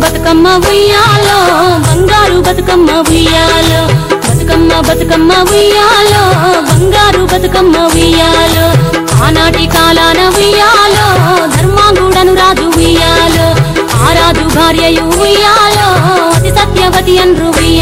బతుకమ్మ ఉయ్యాలో బంగారు బతుకమ్మ ఉయ్యాలో బతుకమ్మ బతుకమ్మ ఉయ్యాలో బంగారు బతుకమ్మ ఉయ్యాలో ఆనాటి కాలాన ఉయ్యాలో ధర్మాంగుడను రాజు ఉయ్యాలో ఆ రాజు భార్యయు ఉయ్యాలో అతి సత్యవతి అన్రు ఉయ్యాలో.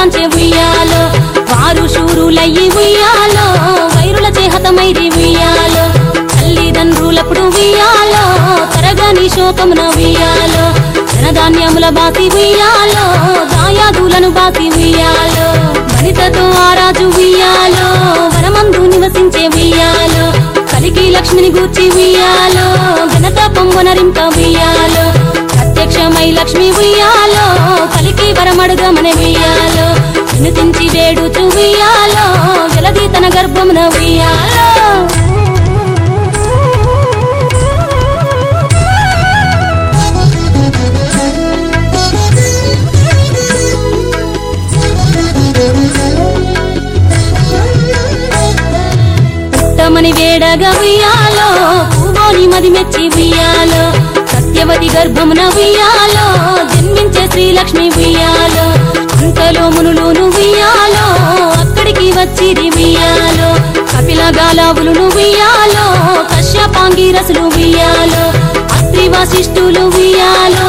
మందిని గాంచే ఉయ్యాలో వారు శూరులయ్యి ఉయ్యాలో వైరుల చేహతమైరి ఉయ్యాలో తల్లిదండ్రులప్పుడు ఉయ్యాలో తరగని శోకమున ఉయ్యాలో ధనధాన్యముల బాసి ఉయ్యాలో దాయాదులను బాసి ఉయ్యాలో వనితతో ఆరాజు ఉయ్యాలో వనమందు నివసించే ఉయ్యాలో కలికి లక్ష్మిని గూర్చి ఉయ్యాలో ఘనత పొంగునరింప ఉయ్యాలో ప్రత్యక్షమై లక్ష్మి ఉయ్యాలో కలికి వరమడుగమని ఉయ్యాలో వినుతించి వేడుచు ఉయ్యాలో వెలది తన గర్భమున ఉయ్యాలో. పుట్టమని వేడగా ఉయ్యాలో పూవోని మది మెచ్చి ఉయ్యాలో. సత్యవతి గర్భమున ఉయ్యాలో జన్మించే శ్రీలక్ష్మి ఉయ్యాలో. అంతలో మునులోను చిరిమియాలో కపిల గాలావులు ఉయ్యాలో కశ్యపాంగి రసులు ఉయ్యాలో అత్రి వశిష్ఠులు ఉయ్యాలో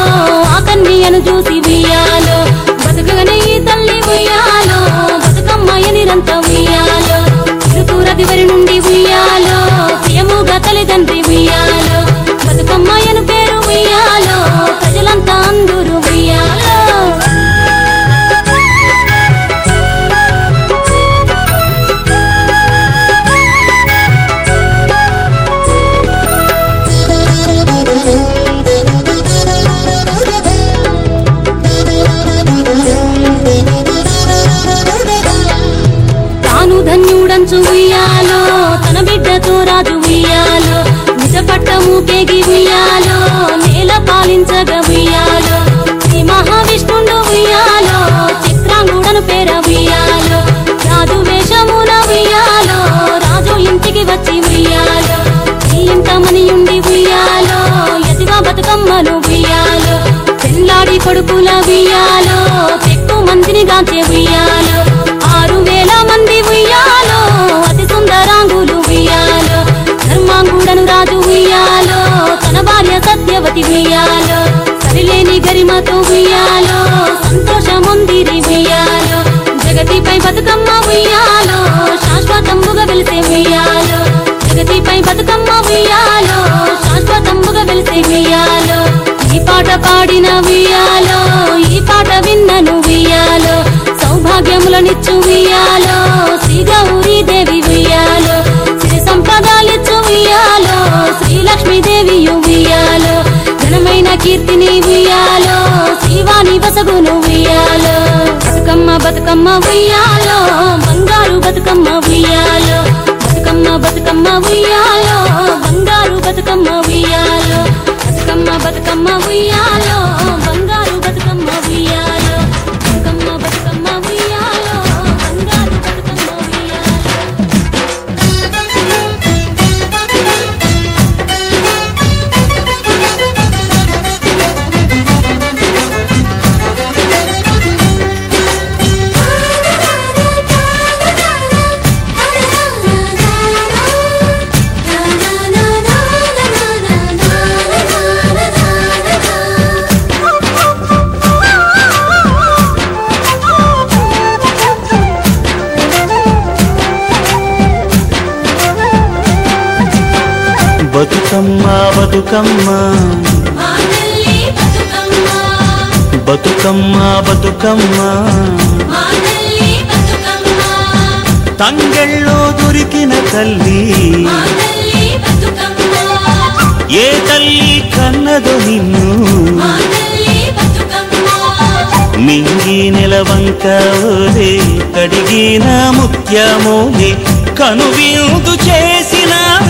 ఆ కన్యను చూసి ఉయ్యాలో బతుకగనే ఈ తల్లి ఉయ్యాలో బతుకమ్మ నిరంత ఉయ్యాలో తిరుతూరది వరి నుండి ఉయ్యాలో కాదు రాజు ఉయ్యాలో. నిజపట్టము పెగి ఉయ్యాలో. నేల పాలించగ ఉయ్యాలో. శ్రీ మహావిష్ణుండు ఉయ్యాలో. చిత్రాంగుడను పేర ఉయ్యాలో. రాజు వేషమున ఉయ్యాలో. రాజు ఇంటికి వచ్చి ఉయ్యాలో. ఇంటమని ఉండి ఉయ్యాలో. ఎదిగా బతుకమ్మను ఉయ్యాలో. పెళ్ళాడి కొడుకుల ఉయ్యాలో. ఎక్కువ మందిని గాంచే ఉయ్యాలో. సరిలేని ఉయ్యాలో సంతోషముందిరి ఉయ్యాలో జగతిపై బతుకమ్మ ఉయ్యాలో శాశ్వతంబుగా వెలిసే ఉయ్యాలో జగతిపై బతుకమ్మ ఉయ్యాలో శాశ్వతంబుగా వెలిసే ఉయ్యాలో ఈ పాట పాడిన ఉయ్యాలో ఈ పాట విన్నను ఉయ్యాలో సౌభాగ్యములనిచ్చు ఉయ్యాలో శ్రీ గౌరీ దేవి ఉయ్యాలో శ్రీ సంపదాలిచ్చు ఉయ్యాలో శ్రీలక్ష్మీదేవి ఉయ్యాలో ఘనమైన కీర్తిని బతుకమ్మ ఉయ్యాలో బంగారు బతుకమ్మ ఉయ్యాలో. బతుకమ్మ బతుకమ్మ ఉయ్యాలో బంగారు బతుకమ్మ బతుకమ్మ బతుకమ్మ. బతుకమ్మ. బతుకమ్మ తంగెళ్ళో దొరికిన తల్లి. ఏ తల్లి కన్నదో నిన్ను. మింగి నెలవంక ఓలే కడిగిన ముత్యమోలే కనువిందు చేసినావే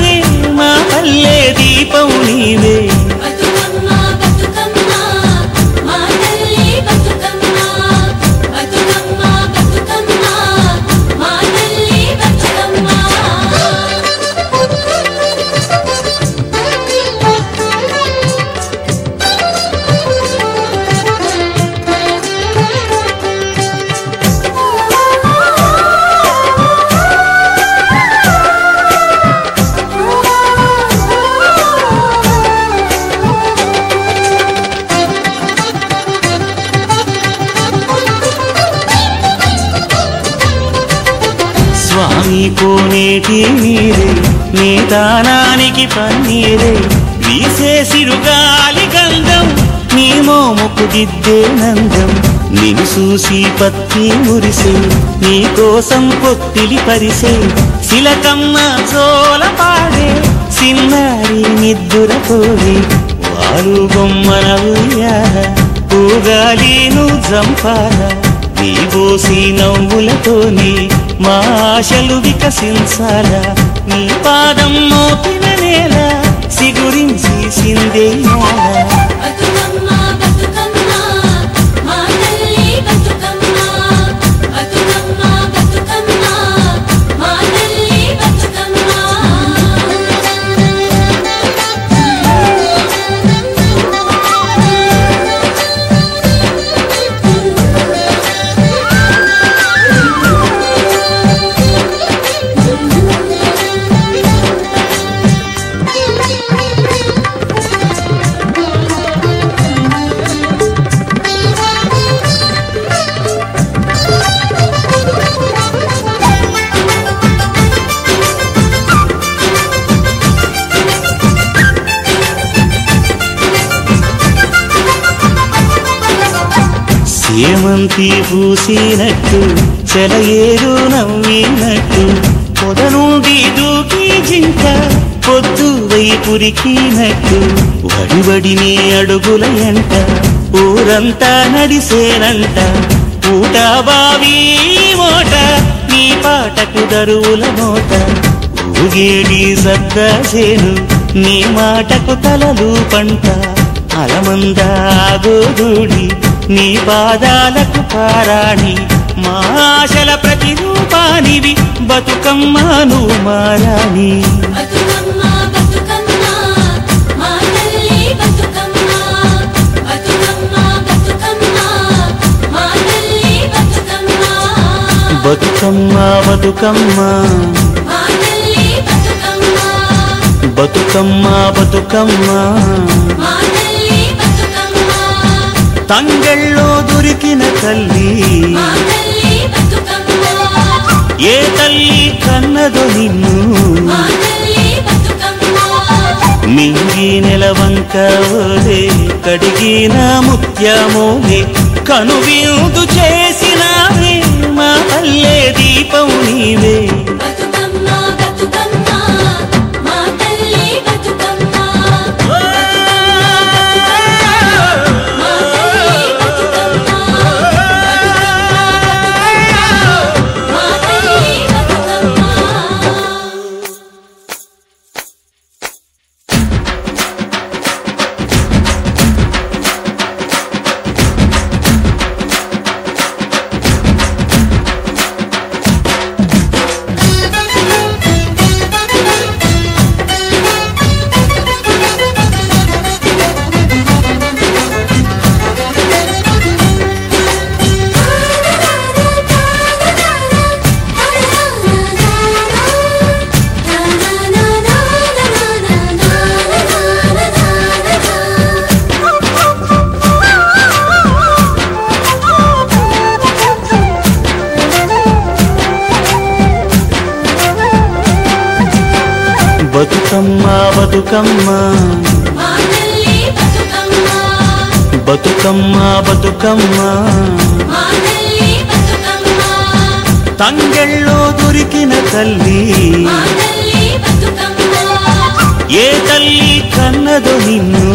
మా దీపం నీవే. స్వామి నీరే నీ దానానికి పన్నీరే. వీసే సిరుగాలి గంధం నీ మోముకు దిద్దే నందం. నిన్ను చూసి పత్తి మురిసే నీ కోసం పొత్తిలి పరిసే. శిలకమ్మ చోల పాడే సిన్నారి నిద్దుర పోడే వారు బొమ్మల పూగాలి నువ్వు జంపాల. నీ బోసి నవ్వులతోనే మా ఆశలు వికసించాలా నీ పాదం మోపిన నేల సిగురించి సిందే సేమంతి పూసినట్టు చెలయేరు నవ్వినట్టు. పొద నుండి దూకి జింక పొద్దు వైపురికినట్టు. వడివడిని అడుగుల ఎంట ఊరంతా నడిసేనంట. పూట బావి మోట నీ పాటకు దరువుల మోట ఊగేడి సద్దాసేను నీ మాటకు తలలు పంట. అలమందా అలమందాగోదూడి నీ పాదాలకు పారాణి మా ఆశల ప్రతిరూపానివి బతుకమ్మను మారాణి బతుకమ్మ బతుకమ్మ బతుకమ్మ బతుకమ్మ బతుకమ్మ తంగెళ్ళో దొరికిన తల్లి. ఏ తల్లి కన్నదో నిన్ను. మింగి నెలవంక ఓలే కడిగిన ముత్యమోలే కనువిందు చేసినావే బతుకమ్మ బతుకమ్మ. బతుకమ్మ. బతుకమ్మ తంగెళ్ళో దొరికిన తల్లి. ఏ తల్లి కన్నదో నిన్ను.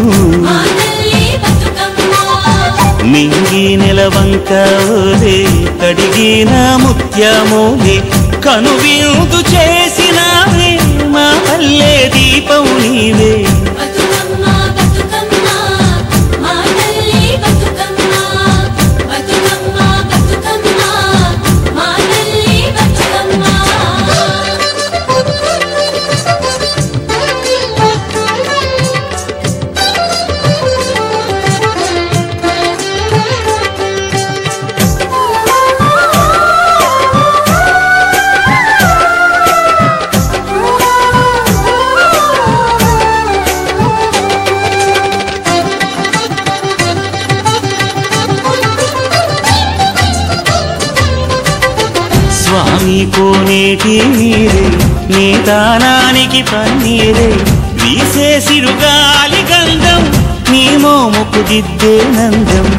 మింగి నెలవంక కడిగిన ముత్యమోలే కనువిందు పల్లె దీపం నీవే. స్వామి కోనేటి నీరే నీ దానానికి పన్నీరే. వీసే సిరుగాలి గంధం నీ మోముకు దిద్దే నందం.